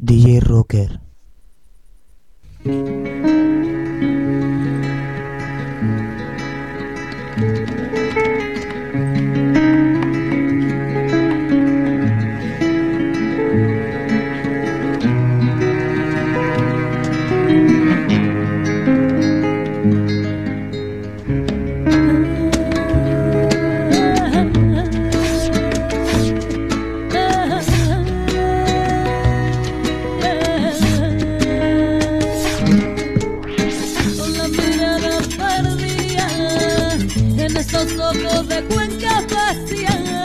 DJ Rocker. nosotros de Cuenca hacia